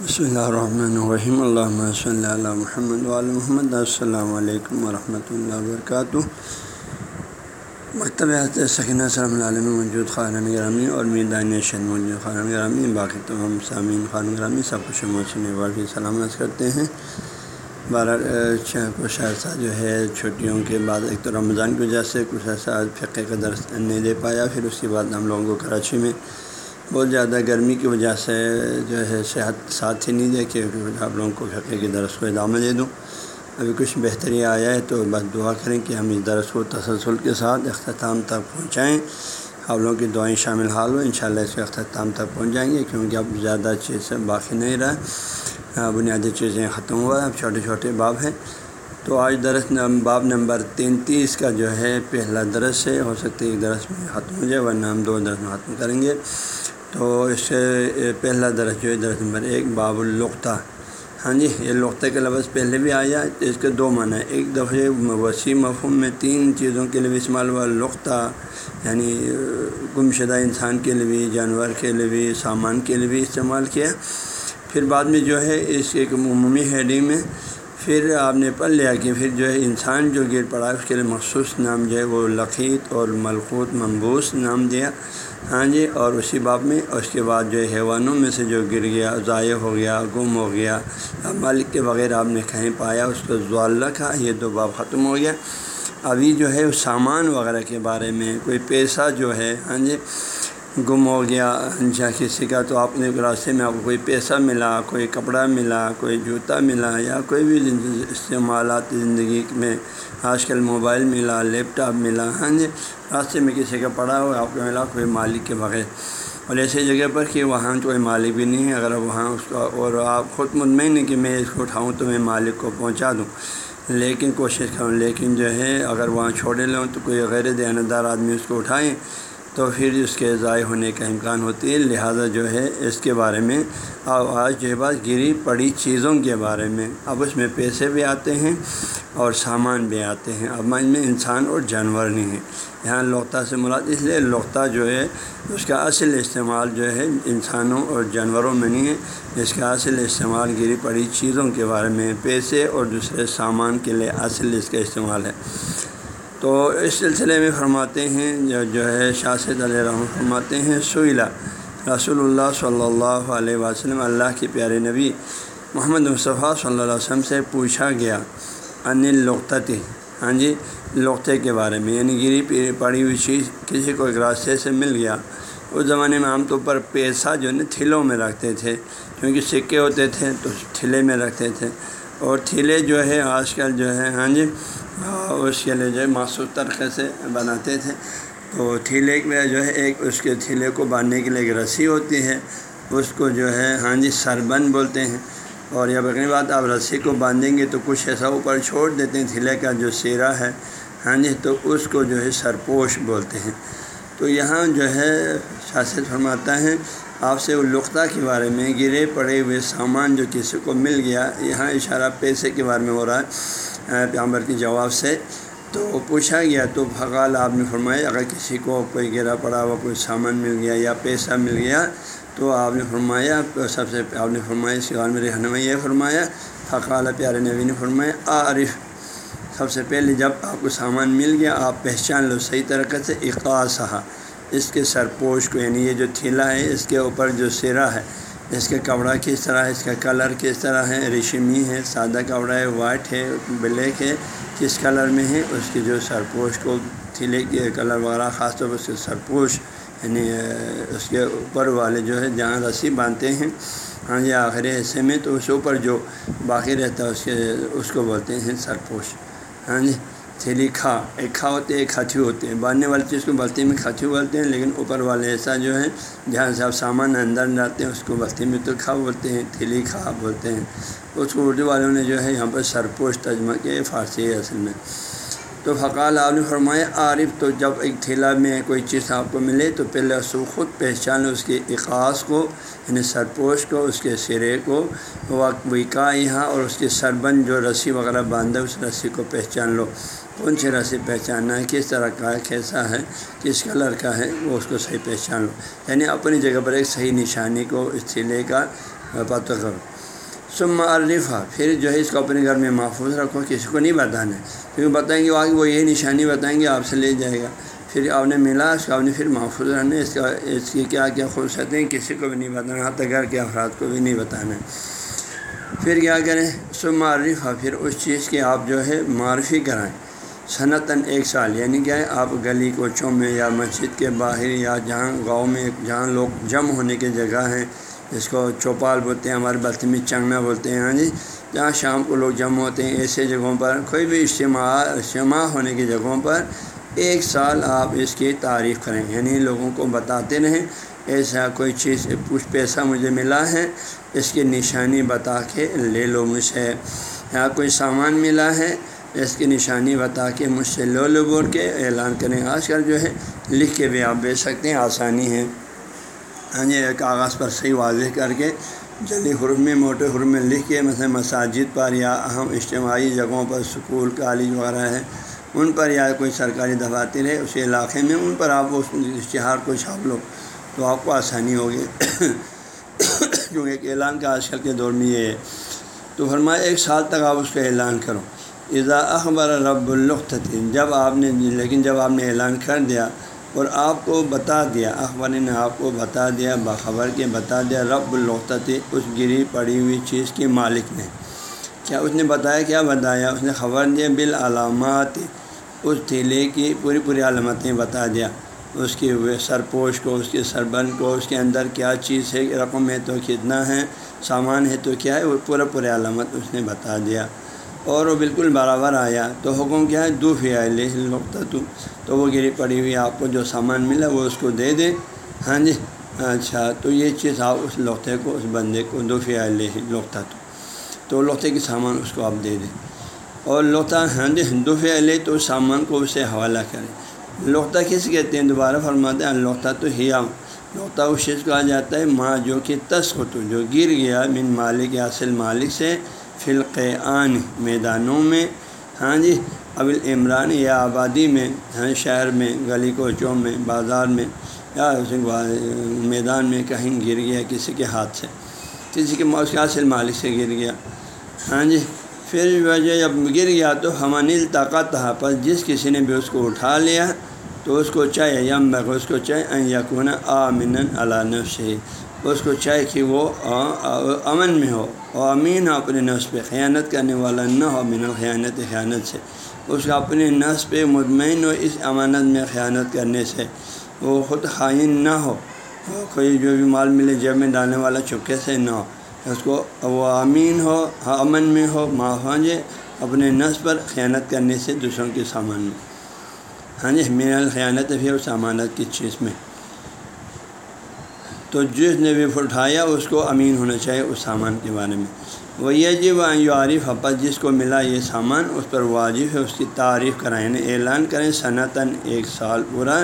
بسم اللہ الرحمن الرحیم اللہ صلی اللہ محمد علیہ محمد السلام علیکم ورحمۃ اللہ وبرکاتہ مکتب سکینہ صلی علیہ میں موجود خانہ گرامی اور میدان شن موجود خانہ گرامی باقی تمام سامعین خان گرامی سب کچھ موسم بھی سلامت کرتے ہیں بارہ کچھ عرصہ جو ہے چھٹیوں کے بعد ایک تو رمضان کی وجہ سے کچھ عرصہ فقے کا درس نہیں دے پایا پھر اس کے بعد ہم لوگوں کو کراچی میں بہت زیادہ گرمی کی وجہ سے جو ہے صحت ساتھ ہی نہیں دے کہ آپ لوگوں کو فقے کے درس کو ادامہ دے دوں۔ ابھی کچھ بہتری آیا ہے تو بس دعا کریں کہ ہم اس درس کو تسلسل کے ساتھ اختتام تک پہنچائیں۔ آپ لوگوں کی دعائیں شامل حال ہو ان شاء اللہ اس کے اختتام تک پہنچ جائیں گے کیونکہ اب زیادہ چیز باقی نہیں رہا۔ ہاں، بنیادی چیزیں ختم ہوا اب چھوٹے چھوٹے باب ہیں۔ تو آج درس باب نمبر تینتیس کا جو ہے پہلا درس ہے، ہو سکتا ہے ایک درس میں ختم ہو جائے، ورنہ ہم دو درس میں ختم کریں گے۔ تو اس سے پہلا درس جو ہے درس نمبر ایک، باب القطہ ہاں جی یہ لقطہ کا لفظ پہلے بھی آیا، اس کے دو معنی ہے ایک دفعہ وسیع مفہوم میں تین چیزوں کے لیے بھی استعمال ہوا لقطہ یعنی گم شدہ انسان کے لیے بھی جانور کے لیے بھی سامان کے لیے بھی استعمال کیا۔ پھر بعد میں جو ہے، اس ایک عمومی ہیڈنگ میں پھر آپ نے پڑھ لیا کہ پھر جو ہے، انسان جو گر پڑا، اس کے لیے مخصوص نام جو ہے، وہ لقیت اور ملخوط منبوس نام دیا۔ ہاں جی اور اسی باب میں اس کے بعد جو حیوانوں میں سے جو گر گیا، ضائع ہو گیا، گم ہو گیا، مالک کے بغیر آپ نے کہیں پایا، اس کو زوال رکھا یہ دو باب ختم ہو گیا۔ ابھی جو ہے سامان وغیرہ کے بارے میں، کوئی پیسہ جو ہے ہاں جی گم ہو گیا جا کسی کا تو آپ نے راستے میں آپ کو کوئی پیسہ ملا، کوئی کپڑا ملا، کوئی جوتا ملا یا کوئی بھی استعمالات زندگی میں آج کل موبائل ملا، لیپ ٹاپ ملا ہاں جی راستے میں کسی کا پڑا ہوا آپ کو ملا کوئی مالک کے بغیر۔ اور ایسی جگہ پر کہ وہاں کوئی مالک بھی نہیں ہے، اگر وہاں اس کا، اور آپ خود مطمئن ہیں کہ میں اس کو اٹھاؤں تو میں مالک کو پہنچا دوں۔ لیکن کوشش کروں، لیکن جو ہے، اگر وہاں چھوڑے لوں تو کوئی غیر دیانتدار آدمی اس کو اٹھائیں۔ تو پھر اس کے ضائع ہونے کا امکان ہوتی ہے۔ لہٰذا جو ہے، اس کے بارے میں آج جو ہے بات گری پڑی چیزوں کے بارے میں۔ اب اس میں پیسے بھی آتے ہیں اور سامان بھی آتے ہیں۔ اب ان میں انسان اور جانور نہیں ہیں۔ یہاں لوکتا سے مراد، اس لیے لوکتا جو ہے، اس کا اصل استعمال جو ہے، انسانوں اور جانوروں میں نہیں ہے۔ اس کا اصل استعمال گری پڑی چیزوں کے بارے میں، پیسے اور دوسرے سامان کے لیے اصل اس کا استعمال ہے۔ تو اس سلسلے میں فرماتے ہیں، جو جو ہے شاست علیہ رحم فرماتے ہیں سوئلہ رسول اللہ صلی اللہ علیہ وسلم، اللہ کے پیارے نبی محمد مصطفیٰ صلی اللہ علیہ وسلم سے پوچھا گیا ان لقطتی ہاں جی لقطے کے بارے میں یعنی گری پڑی ہوئی چیز کسی کو ایک راستے سے مل گیا۔ اس زمانے میں عام طور پر پیسہ جو ہے نا، تھیلوں میں رکھتے تھے، کیونکہ سکے ہوتے تھے تو تھیلے میں رکھتے تھے۔ اور تھیلے جو ہے، آج کل جو ہے ہاں جی ہاں، اس کے لیے جو ہے مخصوص طریقے سے بناتے تھے۔ تو تھیلے میں جو ہے ایک اس کے تھیلے کو باندھنے کے لیے ایک رسی ہوتی ہے۔ اس کو جو ہے ہاں جی سربند بولتے ہیں۔ اور یا بقری بات، آپ رسی کو باندھیں گے تو کچھ ایسا اوپر چھوڑ دیتے ہیں، تھیلے کا جو سیرا ہے ہاں جی تو اس کو جو ہے سرپوش بولتے ہیں۔ تو یہاں جو ہے شاست فرماتا ہے، آپ سے لختہ کے بارے میں گرے پڑے ہوئے سامان جو کسی کو مل گیا، یہاں اشارہ پیسے کے بارے میں ہو رہا ہے۔ پیامبر کے جواب سے تو پوچھا گیا، تو بھگال آپ نے فرمایا، اگر کسی کو کوئی گرا پڑا ہوا، کوئی سامان مل گیا یا پیسہ مل گیا، تو آپ نے فرمایا، سب سے، آپ نے فرمایا، اس کے بارے میں رہنمائی یہ فرمایا، فقال، پیارے نبی نے فرمایا، عارف، سب سے پہلے جب آپ کو سامان مل گیا، آپ پہچان لو صحیح طریقے سے، اقاصہ، اس کے سرپوش کو یعنی یہ جو تھیلا ہے، اس کے اوپر جو سیرا ہے اس کا کپڑا کس طرح ہے، اس کا کلر کس طرح ہے، ریشمی ہے، سادہ کپڑا ہے وائٹ ہے بلیک ہے، کس کلر میں ہے، اس کے جو سرپوش کو تھیلے کے کلر وغیرہ، خاص طور پر اس کے سرپوش یعنی اس کے اوپر والے جو ہے، جہاں رسی باندھتے ہیں ہاں جی آخری حصے میں، تو اس اوپر جو باقی رہتا ہے، اس کے، اس کو بولتے ہیں سرپوش ہاں جی۔ تھیلی کھا، ایک کھا ہوتے ہیں ایک کھچو ہوتے۔ ہیں باندھنے والی چیز کو بلتی میں کھچو بولتے ہیں، لیکن اوپر والے ایسا جو ہے، جہاں سے آپ سامان اندر ڈالتے ہیں، اس کو بلتی میں تو کھا بولتے ہیں، تھیلی کھا بولتے ہیں۔ اس کو اردو والوں نے جو ہے، یہاں پر سرپوش تجمہ کیا فارسی ہے اصل میں۔ تو فقال آپ نے فرمایا عارف، تو جب ایک تھیلا میں کوئی چیز آپ کو ملے تو پہلے اس کو خود پہچان، اس کے اقاص کو یعنی سرپوش کو، اس کے سرے کو وکا یہاں اور اس کے سربند جو رسی وغیرہ باندھا اس رسی کو پہچان لو۔ کون سی رسی پہچاننا ہے؟ کس طرح کا ہے؟ کیسا ہے؟ کس کلر کا ہے؟ وہ اس کو صحیح پہچان لو۔ یعنی اپنی جگہ پر ایک صحیح نشانی کو اس تھیلے کا پتہ کرو۔ سم عرفہ پھر جو ہے اس کو اپنے گھر میں محفوظ رکھو، کسی کو نہیں بتانا۔ ہے کیونکہ بتائیں گے وہ یہ نشانی بتائیں گے، آپ سے لے جائے گا۔ پھر آپ نے ملا، اس کو آپ نے پھر محفوظ رہنا اس کا، اس کی کیا کیا خصوصیتیں کسی کو بھی نہیں بتانا، حتیٰ گھر کے افراد کو بھی نہیں بتانا۔ پھر کیا کریں؟ سب معرف پھر اس چیز کی آپ جو ہے معرفی کرائیں۔ صنعتاً ایک سال یعنی کیا ہے؟ آپ گلی، کوچوں میں یا مسجد کے باہر یا جہاں گاؤں میں، جہاں لوگ جم ہونے کی جگہ ہیں جس کو چوپال بولتے ہیں، ہمارے برتمی چنگنا بولتے ہیں ہاں جی؟ جہاں شام کو لوگ جمع ہوتے ہیں، ایسے جگہوں پر، کوئی بھی اجتماع اجتماع ہونے کی جگہوں پر ایک سال آپ اس کی تعریف کریں یعنی لوگوں کو بتاتے رہیں، ایسا کوئی چیز، کچھ پیسہ مجھے ملا ہے، اس کی نشانی بتا کے لے لو مجھ سے۔ یا کوئی سامان ملا ہے، اس کی نشانی بتا کے مجھ سے لو لو بول کے اعلان کریں۔ آج کل جو ہے، لکھ کے بھی آپ بیچ سکتے ہیں، آسانی ہے۔ ہاں جی کاغذ پر صحیح واضح کر کے جلدی حرم میں موٹے حرم میں لکھ کے مثلا مساجد پر یا اہم اجتماعی جگہوں پر سکول، کالج وغیرہ ہے ان پر یا کوئی سرکاری دفاتر ہے اس علاقے میں، ان پر آپ اس اشتہار کو چھاپ لو تو آپ کو آسانی ہوگی۔ کیونکہ ایک اعلان کا آج کل کے دور میں یہ ہے۔ تو فرمایا، ایک سال تک آپ اس کا اعلان کرو۔ اذا اخبر رب الختی جب آپ نے، لیکن جب آپ نے اعلان کر دیا اور آپ کو بتا دیا، اخبار نے آپ کو بتا دیا، باخبر کے بتا دیا، رب الختی اس گری پڑی ہوئی چیز کے مالک نے۔ کیا اس نے بتایا؟ کیا بتایا؟ اس نے خبر دیا، بالعلامات، اس تھیلے کی پوری پوری علامتیں بتا دیا۔ اس کی سرپوش کو، اس کے سربن کو، اس کے اندر کیا چیز ہے، رقم ہے تو کتنا ہے، سامان ہے تو کیا ہے، وہ پورا پورے علامت اس نے بتا دیا۔ اور وہ بالکل برابر آیا۔ تو حکم کیا ہے؟ دو فیا لقطہ تو تو وہ گری پڑی ہوئی آپ کو جو سامان ملا وہ اس کو دے دیں ہاں جی۔ اچھا تو یہ چیز آپ اس لقطے کو، اس بندے کو دو فیا لقطہ تو تو لقطے کے سامان اس کو آپ دے دیں۔ اور لوتا ہاں جی دو فیا تو اس سامان کو اسے حوالہ کریں۔ لقطہ کس کہتے ہیں دوبارہ فرماتے ہیں لقطہ تو ہیا لقطہ اس چیز کو آ جاتا ہے، ماں جو کہ تس کو تو جو گر گیا من مالک یا اصل مالک سے فلقان میدانوں میں۔ ہاں جی ابل عمران یا آبادی میں ہاں شہر میں، گلی کوچوں میں، بازار میں، یا میدان میں کہیں گر گیا کسی کے ہاتھ سے، کسی کے موت کے اصل مالک سے گر گیا۔ ہاں جی پھر وجہ جب گر گیا تو ہمانل طاقت پر جس کسی نے بھی اس کو اٹھا لیا تو اس کو چاہے یم اس کو چاہے یقون آمن علانف سے اس کو چاہے کہ وہ امن میں ہو۔ اور امین ہو اپنے نفس پہ خیانت کرنے والا نہ ہو امین خیانت خیانت سے۔ اس کا اپنے نفس پہ مطمئن ہو، اس امانت میں خیانت کرنے سے۔ وہ خود خائن نہ ہو۔ کوئی جو بھی مال ملے، جیب میں ڈالنے والا چپکے سے نہ ہو۔ اس کو وہ امین ہو، امن میں ہو ماحوجے اپنے نفس پر خیانت کرنے سے دوسروں کے سامان میں۔ ہاں جی میرا خیانت ہے اس امانت کی چیز میں۔ تو جس نے بھی اٹھایا اس کو امین ہونا چاہیے اس سامان کے بارے میں۔ وہ یہ جی وہ عارف حپت جس کو ملا یہ سامان، اس پر واجب ہے اس کی تعریف کرائیں یعنی اعلان کریں صنعتاً ایک سال پورا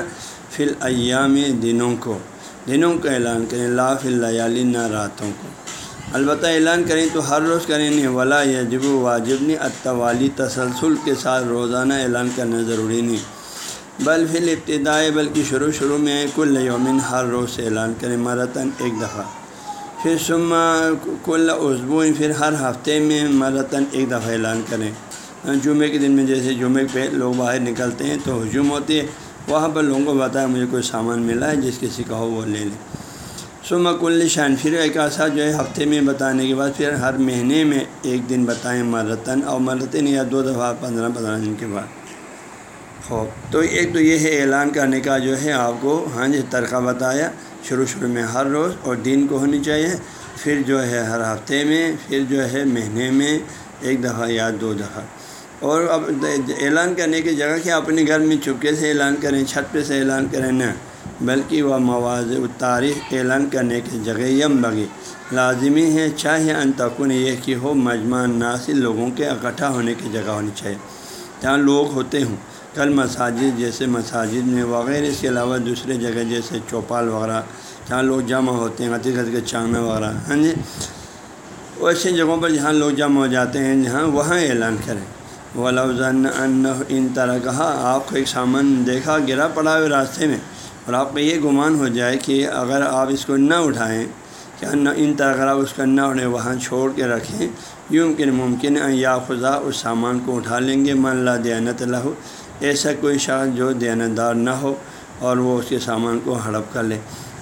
فل ایام دنوں کو۔ دنوں کا اعلان کریں، لا فل لیالی نہ راتوں کو۔ البتہ اعلان کریں تو ہر روز کریں نہیں، ولا یجب واجب نہیں اتوالی تسلسل کے ساتھ روزانہ اعلان کرنا ضروری نہیں۔ بل فل ابتدائی بلکہ شروع شروع میں کل یومن ہر روز سے اعلان کریں مرتن ایک دفعہ۔ پھر سما کل عضبو پھر ہر ہفتے میں مرتن ایک دفعہ اعلان کریں۔ جمعے کے دن میں جیسے جمعے پہ لوگ باہر نکلتے ہیں تو ہجوم ہوتی ہے۔ وہاں پر لوگوں کو بتایا مجھے کوئی سامان ملا ہے جس کسی کا ہو وہ لے لیں۔ سما کل شان، پھر ایک ایسا جو ہے ہفتے میں بتانے کے بعد پھر ہر مہینے میں ایک دن بتائیں مرتن اور مرتن یا دو دفعہ، پندرہ پندرہ دن کے بعد۔ خوب۔ تو ایک تو یہ ہے اعلان کرنے کا جو ہے آپ کو ہاں جی ترقہ بتایا۔ شروع شروع میں ہر روز اور دن کو ہونی چاہیے۔ پھر جو ہے ہر ہفتے میں، پھر جو ہے مہینے میں ایک دفعہ یا دو دفعہ۔ اور اب اعلان کرنے کی جگہ کہ اپنے گھر میں چپکے سے اعلان کریں، چھت پہ سے اعلان کریں، نہ۔ بلکہ وہ مواز تاریخ اعلان کرنے کی جگہ یم بگی لازمی ہے چاہے انتقن یہ کہ ہو، مجمع ناصل لوگوں کے اکٹھا ہونے کی جگہ ہونی چاہیے۔ جہاں لوگ ہوتے ہوں۔ کل مساجد جیسے مساجد میں وغیرہ، اس کے علاوہ دوسرے جگہ جیسے چوپال وغیرہ، جہاں لوگ جمع ہوتے ہیں حقیقت کے چاندہ وغیرہ ہاں جی؟ ایسی جگہوں پر جہاں لوگ جمع ہو جاتے ہیں، جہاں وہاں اعلان کریں۔ وہ لفظ ان طرح کہا آپ کو ایک سامان دیکھا، گرا پڑا ہوئے راستے میں۔ اور آپ کو یہ گمان ہو جائے کہ اگر آپ اس کو نہ اٹھائیں کیا نہ ان طرح اس کا نہ انہیں وہاں چھوڑ کے رکھیں یوں کہ ممکن ہے یا خدا اس سامان کو اٹھا لیں گے، من لا دیانت لہو ایسا کوئی شخص جو دیانتدار نہ ہو اور وہ اس کے سامان کو ہڑپ کر لے۔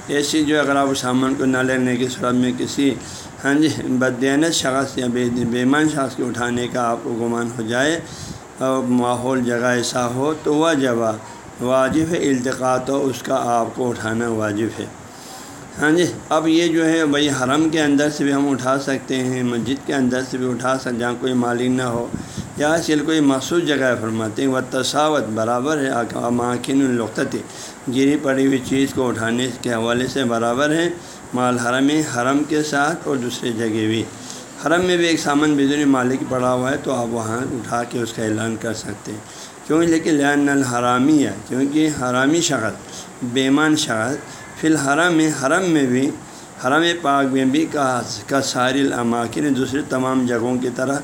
ایسی جو اگر آپ سامان کو نہ لینے کی صورت میں کسی ہاں جی بدینت شخص یا بے بیمان شخص کے اٹھانے کا آپ کو گمان ہو جائے اور ماحول جگہ ایسا ہو تو وہ جگہ واجب ہے التقاط ہو اس کا آپ کو اٹھانا واجب ہے۔ ہاں جی اب یہ جو ہے بھائی حرم کے اندر سے بھی ہم اٹھا سکتے ہیں، مسجد کے اندر سے بھی اٹھا سکتے جہاں کوئی مالک نہ ہو۔ یا چل کوئی مخصوص جگہ فرماتے ہیں وہ تصاوت برابر ہے ماکن القتی گری پڑی ہوئی چیز کو اٹھانے کے حوالے سے برابر ہے، مال حرم حرم کے ساتھ اور دوسری جگہ بھی۔ حرم میں بھی ایک سامان بجلی مالک پڑا ہوا ہے، تو آپ وہاں اٹھا کے اس کا اعلان کر سکتے ہیں۔ کیوں؟ لیکن لین الحرامی ہے کیونکہ حرامی شخص بیمان شخص فی الحرم میں حرم میں بھی، حرم پاک میں بھی کا ساری الاماکن دوسرے تمام جگہوں کی طرح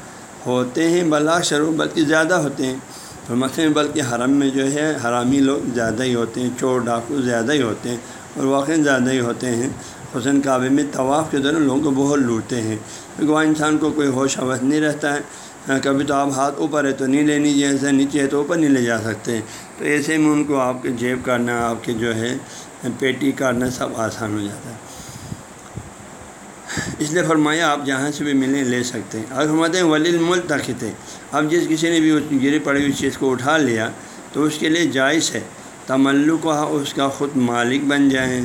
ہوتے ہیں، بلا شروع بلکہ زیادہ ہوتے ہیں۔ تو مثلاً بلکہ حرم میں جو ہے، حرامی لوگ زیادہ ہی ہوتے ہیں، چور ڈاکو زیادہ ہی ہوتے ہیں اور واقع زیادہ ہی ہوتے ہیں۔ حسن کعبے میں طواف کے دوران لوگوں کو بہت لوٹتے ہیں۔ کیونکہ وہاں انسان کو کوئی ہوش حوث نہیں رہتا ہے۔ ہاں، کبھی تو آپ ہاتھ اوپر ہے تو نہیں لینی جیسے نیچے ہے تو اوپر نہیں لے جا سکتے۔ تو ایسے میں ان کو آپ کے جیب کرنا آپ کے جو ہے پیٹی کاٹنا سب آسان ہو جاتا ہے۔ اس لیے فرمایا، آپ جہاں سے بھی ملیں لے سکتے ہیں۔ اگر فرماتے ہیں ولی الملک تخت اب جس کسی نے بھی گری پڑی ہوئی چیز کو اٹھا لیا، تو اس کے لیے جائز ہے۔ تملو اس کا خود مالک بن جائیں۔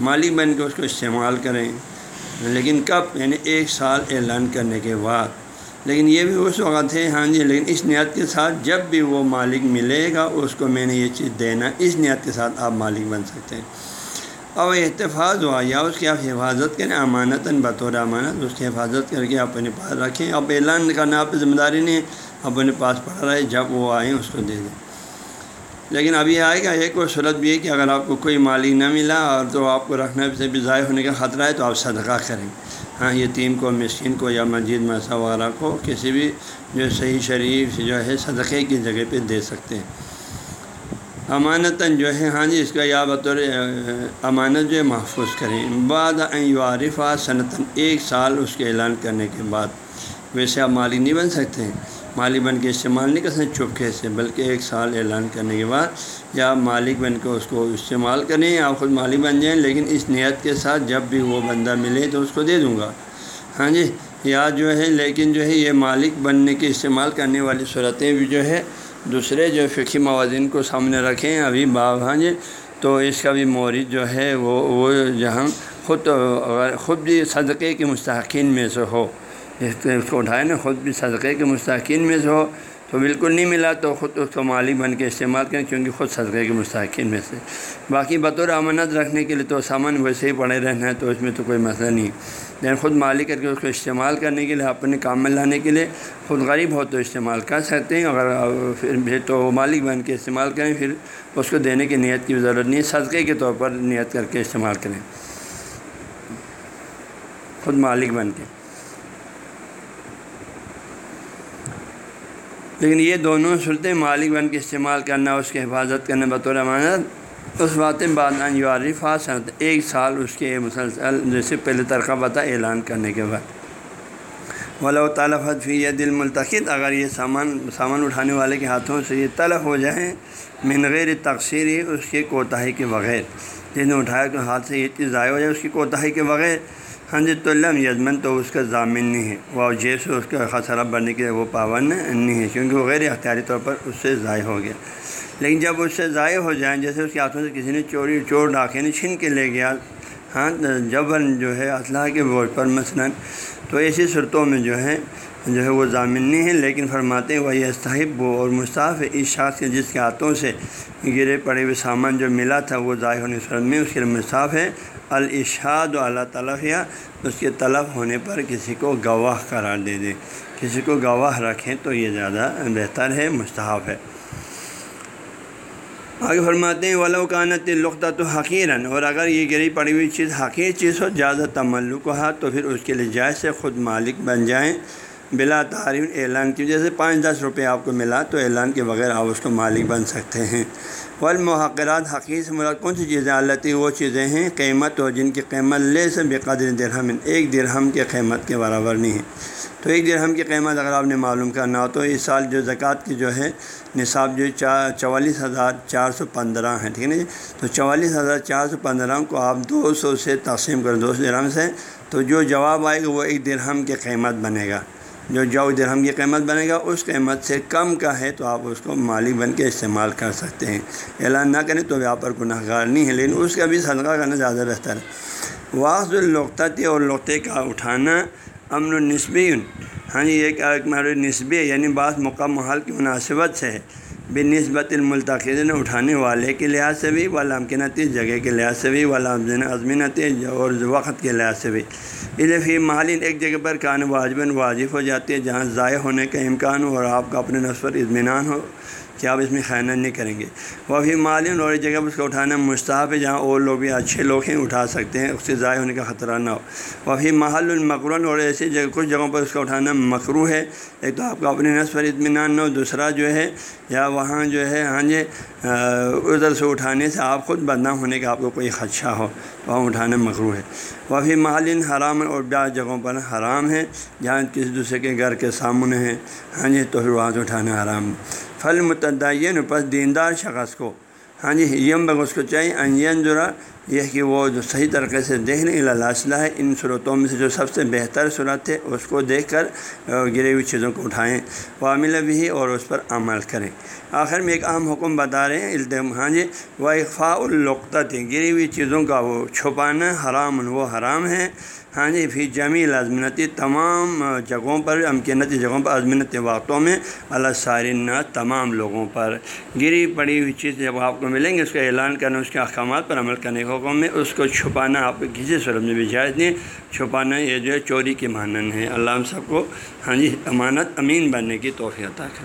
مالک بن کے اس کو استعمال کریں۔ لیکن کب؟ یعنی ایک سال اعلان کرنے کے بعد۔ لیکن یہ بھی اس وقت ہے ہاں جی لیکن اس نیت کے ساتھ جب بھی وہ مالک ملے گا، اس کو میں نے یہ چیز دینا، اس نیت کے ساتھ آپ مالک بن سکتے ہیں۔ اور اتفاق ہوا، یا اس کی آپ حفاظت کریں، امانتاً بطور امانت، اس کی حفاظت کر کے اپنے پاس رکھیں۔ اب اعلان کرنا آپ کی ذمہ داری نہیں ہے اپنے پاس پڑھ رہے جب وہ آئیں اس کو دے دیں۔ لیکن ابھی آئے گا، ایک اور صورت بھی ہے کہ اگر آپ کو کوئی مالک نہ ملا اور تو آپ کو رکھنے سے بھی ضائع ہونے کا خطرہ ہے، تو آپ صدقہ کریں۔ ہاں یتیم کو، مسکین کو یا مسجد مسا وغیرہ کو کسی بھی جو صحیح شریف جو ہے صدقے کی جگہ پہ دے سکتے ہیں۔ امانتاً جو ہے ہاں جی اس کا یا بطور امانت جو ہے محفوظ کریں۔ بعد عارفہ صنعتاً ایک سال اس کے اعلان کرنے کے بعد۔ ویسے آپ مالک نہیں بن سکتے ہیں۔ مالک بن کے استعمال نہیں کر سکتے چپکے سے، بلکہ ایک سال اعلان کرنے کے بعد یا مالک بن کے اس کو استعمال کریں یا خود مالک بن جائیں، لیکن اس نیت کے ساتھ جب بھی وہ بندہ ملے تو اس کو دے دوں گا۔ ہاں جی یا جو ہے، لیکن جو ہے، یہ مالک بننے کے استعمال کرنے والی صورتیں بھی جو ہے، دوسرے جو فقی موازن کو سامنے رکھیں۔ ابھی باغ ہاں جی تو اس کا بھی مورد جو ہے، وہ وہ جہاں خود خود بھی صدقے کے مستحقین میں سے ہو۔ اس کو اٹھائے نا، خود بھی صدقے کے مستحقین میں سے ہو، تو بالکل نہیں ملا تو خود اس کو مالک بن کے استعمال کریں کیونکہ خود صدقے کے مستحقین میں سے۔ باقی بطور امانت رکھنے کے لیے تو سامان ویسے ہی پڑے رہنا ہے، تو اس میں تو کوئی مسئلہ نہیں۔ لیکن خود مالک کر کے اس کو استعمال کرنے کے لیے، اپنے کام میں لانے کے لیے خود غریب ہو تو استعمال کر سکتے ہیں۔ اگر پھر بھی تو مالک بن کے استعمال کریں، پھر اس کو دینے کی نیت کی ضرورت نہیں، صدقے کے طور پر نیت کر کے استعمال کریں۔ خود مالک بن کے۔ لیکن یہ دونوں صورتیں مالک بن کے استعمال کرنا، اس کی حفاظت کرنا بطور امانت، اس باتیں بعد یعارفہ سنت ایک سال اس کے مسلسل جیسے پہلے ترقہ بتا اعلان کرنے کے بعد۔ ولا تعالیٰ فی یہ دل ملتقد اگر یہ سامان سامان اٹھانے والے کے ہاتھوں سے یہ طلب ہو جائیں من غیر تقسیری اس کے کوتاہی کے بغیر۔ جس نے اٹھایا کہ ہاتھ سے یہ چیز ضائع ہو جائے، اس کی کوتاہی کے بغیر۔ ہاں جی تو لم یزمن تو اس کا ضامن نہیں ہے۔ وہ جیب سے اس کا خسارہ بڑھنے کے وہ پابند نہیں ہے، کیونکہ وہ غیر اختیاری طور پر اس سے ضائع ہو گیا۔ لیکن جب اس سے ضائع ہو جائیں، جیسے اس کے ہاتھوں سے کسی نے چوری، چور ڈاکے نے یعنی چھن کے لے گیا ہاں جبر جو ہے اسلحہ کے بوجھ پر مثلاً، تو ایسی صورتوں میں جو ہے جو ہے وہ ضامن نہیں ہے لیکن فرماتے ہیں وہ یہ صاحب وہ اور مصطاف اس شخص کے جس کے ہاتھوں سے گرے پڑے ہوئے سامان جو ملا تھا، وہ ضائع ہونے صورت میں اس کے لیے مصطاف ہے۔ الاشاد و اللہ تعالیٰ یا ہاں اس کے طلب ہونے پر کسی کو گواہ قرار دے دیں کسی کو گواہ رکھیں تو یہ زیادہ بہتر ہے مستحف ہے۔ آگے فرماتے ہیں ولاقانت لقطہ تو حقیراً، اور اگر یہ گری پڑی ہوئی چیز حقیر چیز ہو، زیادہ تملک ہو، تو پھر اس کے لیے جائز سے خود مالک بن جائیں۔ بلا تعریف اعلان کی، جیسے پانچ دس روپے آپ کو ملا تو اعلان کے بغیر آپ اس کو مالک بن سکتے ہیں۔ والمحقرات حقیق سے مراد کون سی چیزیں؟ اللہ وہ چیزیں ہیں، قیمت اور جن کی قیمت لے سے بے قدر درہم، ایک درہم کے قیمت کے برابر نہیں ہے۔ تو ایک درہم کی قیمت اگر آپ نے معلوم کرنا ہو تو اس سال جو زکوٰۃ کی جو ہے، نصاب جو چار چوالیس ہزار چار سو پندرہ ہیں، ٹھیک ہے نا جی؟ تو چوالیس ہزار چار سو پندرہ کو آپ دو سو سے تقسیم کریں، دو سو درہم سے، تو جو جواب آئے گا وہ ایک درہم کی قیمت بنے گا۔ جو جو درہم کی قیمت بنے گا، اس قیمت سے کم کا ہے تو آپ اس کو مالک بن کے استعمال کر سکتے ہیں۔ اعلان نہ کریں تو پر گناہ گار نہیں ہے لیکن اس کا بھی صدقہ کرنا زیادہ بہتر ہے۔ واضح القطی اور لقطے کا اٹھانا امن و نسبی ہاں جی ایک نسبی یعنی بعض مقام محل کی مناسبت سے ہے۔ بہ نسبت الملتقین اٹھانے والے کے لحاظ سے بھی والامکنتی جگہ کے لحاظ سے بھی والن عظمینتی اور وقت کے لحاظ سے بھی۔ اس فی مالین ایک جگہ پر کان واجباً واجب ہو جاتی ہے جہاں ضائع ہونے کا امکان ہو اور آپ کا اپنے نسبت اطمینان ہو۔ کہ آپ اس میں خیانت نہیں کریں گے۔ وہ بھی مالین اور ایک جگہ پر اس کو اٹھانا مستحب ہے، جہاں اور لوگ بھی اچھے لوگ ہیں، اٹھا سکتے ہیں، اس سے ضائع ہونے کا خطرہ نہ ہو۔ وہ بھی محل المقرن اور ایسی جگہ، کچھ جگہوں پر اس کو اٹھانا مکرو ہے۔ ایک تو آپ کا اپنے نصف پر اطمینان نہ ہو، دوسرا جو ہے، یا وہاں جو ہے ہاں جی ادھر سے اٹھانے سے آپ خود بدنام ہونے کا آپ کو کوئی خدشہ ہو۔ وہاں اٹھانا مغرو ہے وہ بھی حرام اور بعض جگہوں پر حرام ہے جہاں کسی دوسرے کے گھر کے سامنے ہیں۔ ہاں جی تو پھر وہاں سے اٹھانا حرام۔ پھل متدین پس دیندار شخص کو۔ ہاں جی یم بگ اس کو چاہیے انجین ذرا یہ کہ وہ جو صحیح طریقے سے دیکھنے لاسلہ ہے، ان صورتوں میں سے جو سب سے بہتر صورت ہے، اس کو دیکھ کر گری ہوئی چیزوں کو اٹھائیں، وامل بھی اور اس پر عمل کریں۔ آخر میں ایک اہم حکم بتا رہے ہیں التم ہاں جی وہ اقفاء القطت گری ہوئی چیزوں کا وہ چھپانا حرام، وہ حرام ہے۔ ہاں جی پھر جمیل عظمنتی تمام جگہوں پر، امکنتی جگہوں پر عظمنت واقعوں میں اللہ سارن تمام لوگوں پر۔ گری پڑی ہوئی چیز جب آپ کو ملیں گے، اس کا اعلان کرنا، اس کے احکامات پر عمل کرنے کے حکم میں اس کو چھپانا آپ کسی صورت میں بھی جائز نہیں، چھپانا یہ جو ہے چوری کے مانن ہے۔ اللہ ہم سب کو ہاں جی امانت امین بننے کی توفیع عطا کریں